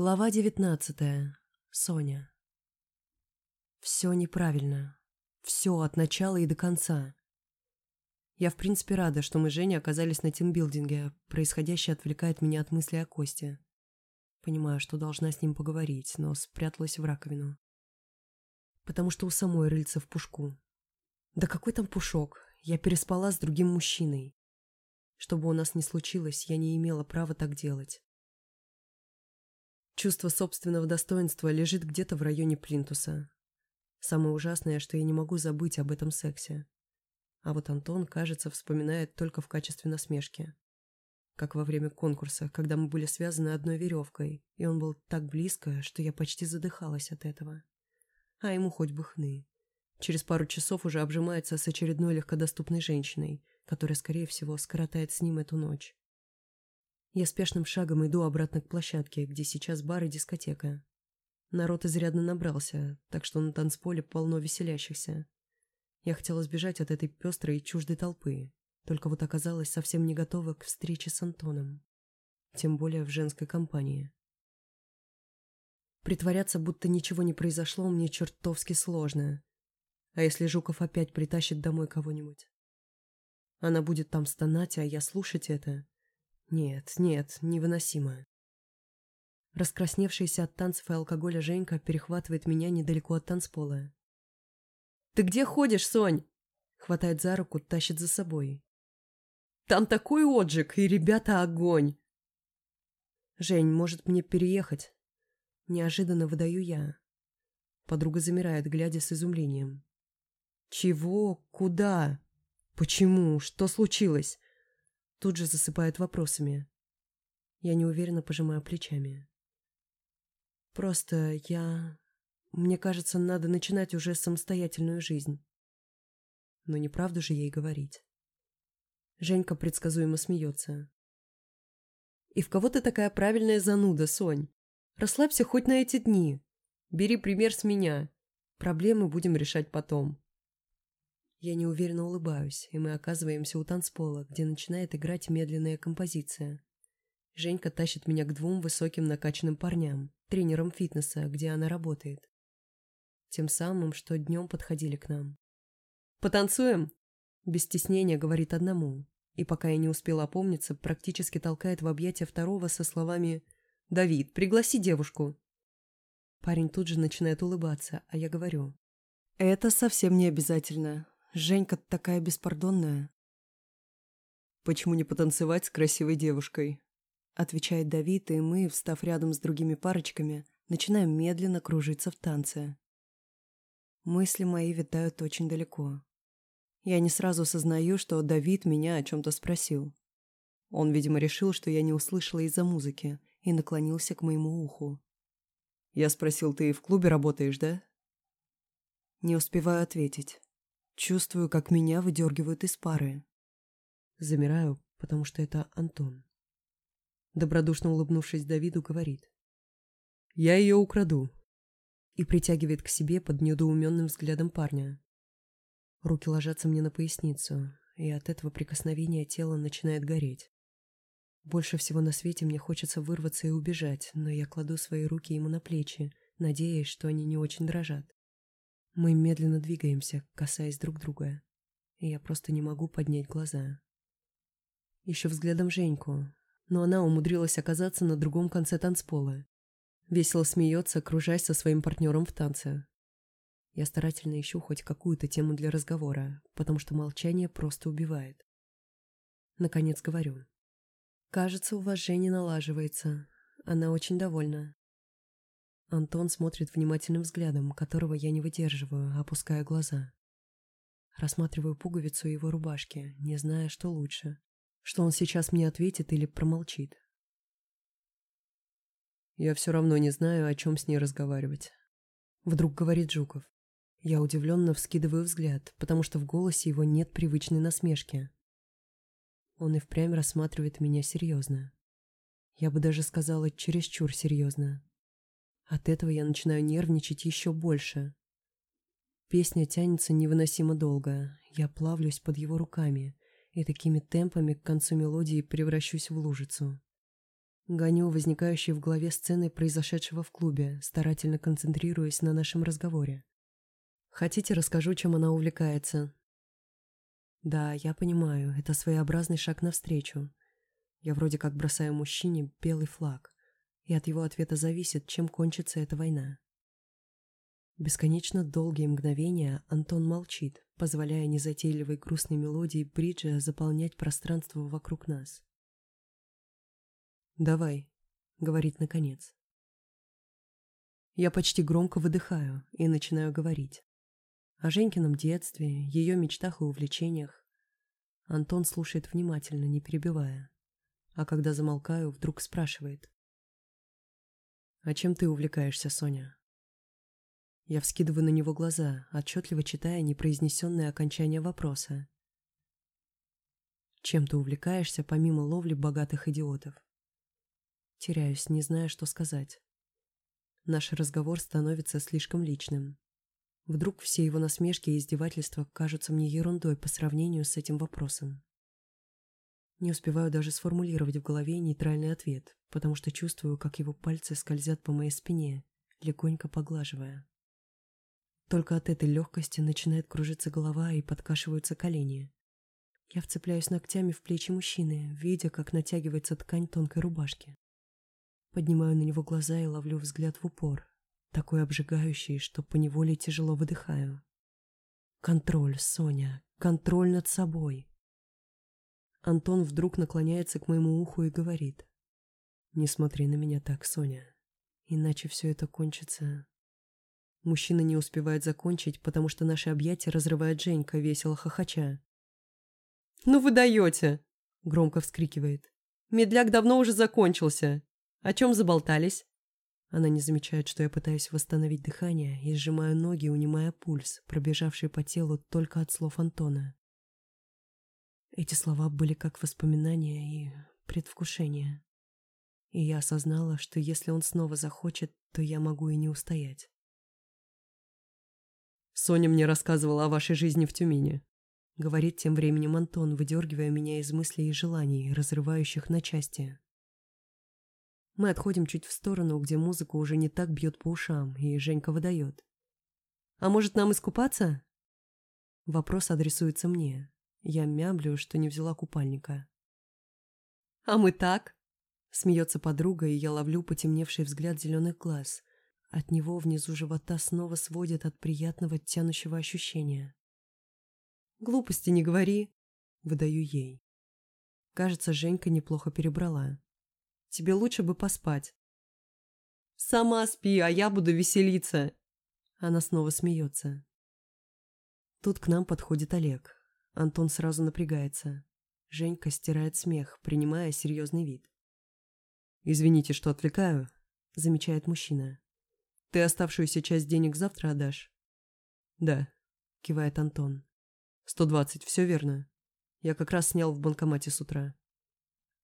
Глава девятнадцатая. Соня. Все неправильно. Все от начала и до конца. Я в принципе рада, что мы с Женей оказались на тимбилдинге. Происходящее отвлекает меня от мысли о Косте. Понимаю, что должна с ним поговорить, но спряталась в раковину. Потому что у самой рыльца в пушку. Да какой там пушок? Я переспала с другим мужчиной. Чтобы у нас не случилось, я не имела права так делать. Чувство собственного достоинства лежит где-то в районе плинтуса. Самое ужасное, что я не могу забыть об этом сексе. А вот Антон, кажется, вспоминает только в качестве насмешки. Как во время конкурса, когда мы были связаны одной веревкой, и он был так близко, что я почти задыхалась от этого. А ему хоть бы хны. Через пару часов уже обжимается с очередной легкодоступной женщиной, которая, скорее всего, скоротает с ним эту ночь. Я спешным шагом иду обратно к площадке, где сейчас бар и дискотека. Народ изрядно набрался, так что на танцполе полно веселящихся. Я хотела сбежать от этой пестрой и чуждой толпы, только вот оказалась совсем не готова к встрече с Антоном. Тем более в женской компании. Притворяться, будто ничего не произошло, мне чертовски сложно. А если Жуков опять притащит домой кого-нибудь? Она будет там стонать, а я слушать это? Нет, нет, невыносимо. Раскрасневшаяся от танцев и алкоголя Женька перехватывает меня недалеко от танцпола. «Ты где ходишь, Сонь?» Хватает за руку, тащит за собой. «Там такой отжиг, и ребята огонь!» «Жень, может мне переехать?» Неожиданно выдаю я. Подруга замирает, глядя с изумлением. «Чего? Куда? Почему? Что случилось? Тут же засыпает вопросами. Я неуверенно пожимаю плечами. Просто я... Мне кажется, надо начинать уже самостоятельную жизнь. Но не правду же ей говорить. Женька предсказуемо смеется. «И в кого ты такая правильная зануда, Сонь? Расслабься хоть на эти дни. Бери пример с меня. Проблемы будем решать потом». Я неуверенно улыбаюсь, и мы оказываемся у танцпола, где начинает играть медленная композиция. Женька тащит меня к двум высоким накачанным парням, тренерам фитнеса, где она работает. Тем самым, что днем подходили к нам. «Потанцуем?» Без стеснения говорит одному, и пока я не успела опомниться, практически толкает в объятия второго со словами «Давид, пригласи девушку». Парень тут же начинает улыбаться, а я говорю «Это совсем не обязательно. Женька такая беспардонная. «Почему не потанцевать с красивой девушкой?» Отвечает Давид, и мы, встав рядом с другими парочками, начинаем медленно кружиться в танце. Мысли мои витают очень далеко. Я не сразу осознаю, что Давид меня о чем-то спросил. Он, видимо, решил, что я не услышала из-за музыки, и наклонился к моему уху. Я спросил, ты в клубе работаешь, да? Не успеваю ответить. Чувствую, как меня выдергивают из пары. Замираю, потому что это Антон. Добродушно улыбнувшись Давиду, говорит. «Я ее украду». И притягивает к себе под недоуменным взглядом парня. Руки ложатся мне на поясницу, и от этого прикосновения тело начинает гореть. Больше всего на свете мне хочется вырваться и убежать, но я кладу свои руки ему на плечи, надеясь, что они не очень дрожат. Мы медленно двигаемся, касаясь друг друга. И я просто не могу поднять глаза. Еще взглядом Женьку, но она умудрилась оказаться на другом конце танцпола. Весело смеется, кружась со своим партнером в танце. Я старательно ищу хоть какую-то тему для разговора, потому что молчание просто убивает. Наконец говорю. «Кажется, у вас Женя налаживается. Она очень довольна. Антон смотрит внимательным взглядом, которого я не выдерживаю, опуская глаза. Рассматриваю пуговицу его рубашки, не зная, что лучше. Что он сейчас мне ответит или промолчит. Я все равно не знаю, о чем с ней разговаривать. Вдруг говорит Жуков. Я удивленно вскидываю взгляд, потому что в голосе его нет привычной насмешки. Он и впрямь рассматривает меня серьезно. Я бы даже сказала, чересчур серьезно. От этого я начинаю нервничать еще больше. Песня тянется невыносимо долго. Я плавлюсь под его руками и такими темпами к концу мелодии превращусь в лужицу. Гоню возникающие в голове сцены произошедшего в клубе, старательно концентрируясь на нашем разговоре. Хотите, расскажу, чем она увлекается? Да, я понимаю, это своеобразный шаг навстречу. Я вроде как бросаю мужчине белый флаг, и от его ответа зависит, чем кончится эта война. Бесконечно долгие мгновения Антон молчит, позволяя незатейливой грустной мелодии бриджа заполнять пространство вокруг нас. «Давай», — говорит наконец. Я почти громко выдыхаю и начинаю говорить. О Женькином детстве, ее мечтах и увлечениях. Антон слушает внимательно, не перебивая. А когда замолкаю, вдруг спрашивает. «А чем ты увлекаешься, Соня?» Я вскидываю на него глаза, отчетливо читая непроизнесенное окончание вопроса. «Чем ты увлекаешься, помимо ловли богатых идиотов?» Теряюсь, не зная, что сказать. Наш разговор становится слишком личным. Вдруг все его насмешки и издевательства кажутся мне ерундой по сравнению с этим вопросом. Не успеваю даже сформулировать в голове нейтральный ответ, потому что чувствую, как его пальцы скользят по моей спине, легонько поглаживая. Только от этой легкости начинает кружиться голова и подкашиваются колени. Я вцепляюсь ногтями в плечи мужчины, видя, как натягивается ткань тонкой рубашки. Поднимаю на него глаза и ловлю взгляд в упор, такой обжигающий, что поневоле тяжело выдыхаю. Контроль, Соня, контроль над собой. Антон вдруг наклоняется к моему уху и говорит. «Не смотри на меня так, Соня, иначе все это кончится Мужчина не успевает закончить, потому что наши объятия разрывает Женька, весело хохоча. «Ну вы даете!» — громко вскрикивает. «Медляк давно уже закончился. О чем заболтались?» Она не замечает, что я пытаюсь восстановить дыхание и сжимаю ноги, унимая пульс, пробежавший по телу только от слов Антона. Эти слова были как воспоминания и предвкушение. И я осознала, что если он снова захочет, то я могу и не устоять. Соня мне рассказывала о вашей жизни в Тюмени. Говорит тем временем Антон, выдергивая меня из мыслей и желаний, разрывающих на части. Мы отходим чуть в сторону, где музыка уже не так бьет по ушам, и Женька выдает. «А может, нам искупаться?» Вопрос адресуется мне. Я мямлю, что не взяла купальника. «А мы так?» Смеется подруга, и я ловлю потемневший взгляд зеленых глаз, от него внизу живота снова сводит от приятного тянущего ощущения. «Глупости не говори», — выдаю ей. Кажется, Женька неплохо перебрала. «Тебе лучше бы поспать». «Сама спи, а я буду веселиться!» Она снова смеется. Тут к нам подходит Олег. Антон сразу напрягается. Женька стирает смех, принимая серьезный вид. «Извините, что отвлекаю», — замечает мужчина. Ты оставшуюся часть денег завтра отдашь? Да, кивает Антон. Сто двадцать, все верно. Я как раз снял в банкомате с утра.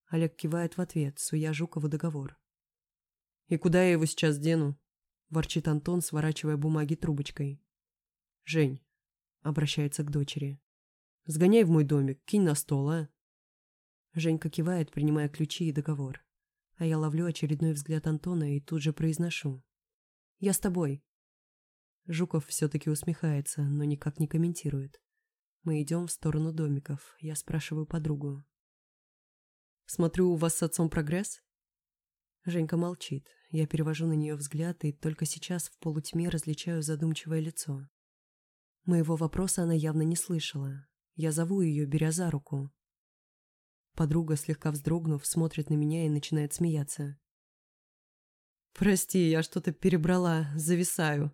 Олег кивает в ответ, суя Жукову договор. «И куда я его сейчас дену?» – ворчит Антон, сворачивая бумаги трубочкой. «Жень», – обращается к дочери, – «сгоняй в мой домик, кинь на стол, а?» Женька кивает, принимая ключи и договор. А я ловлю очередной взгляд Антона и тут же произношу. Я с тобой». Жуков все-таки усмехается, но никак не комментирует. Мы идем в сторону домиков. Я спрашиваю подругу. «Смотрю, у вас с отцом прогресс?» Женька молчит. Я перевожу на нее взгляд и только сейчас в полутьме различаю задумчивое лицо. Моего вопроса она явно не слышала. Я зову ее, беря за руку. Подруга, слегка вздрогнув, смотрит на меня и начинает смеяться. «Прости, я что-то перебрала, зависаю».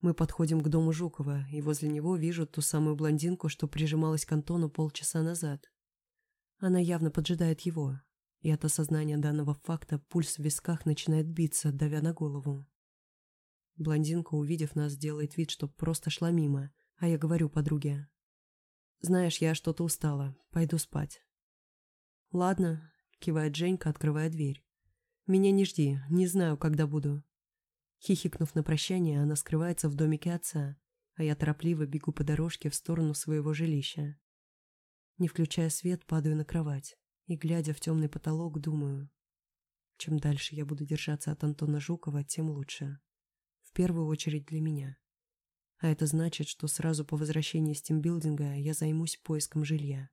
Мы подходим к дому Жукова, и возле него вижу ту самую блондинку, что прижималась к Антону полчаса назад. Она явно поджидает его, и от осознания данного факта пульс в висках начинает биться, давя на голову. Блондинка, увидев нас, делает вид, что просто шла мимо, а я говорю подруге. «Знаешь, я что-то устала, пойду спать». «Ладно», — кивает Женька, открывая дверь. Меня не жди, не знаю, когда буду». Хихикнув на прощание, она скрывается в домике отца, а я торопливо бегу по дорожке в сторону своего жилища. Не включая свет, падаю на кровать и, глядя в темный потолок, думаю, Чем дальше я буду держаться от Антона Жукова, тем лучше. В первую очередь для меня. А это значит, что сразу по возвращении с тимбилдинга я займусь поиском жилья.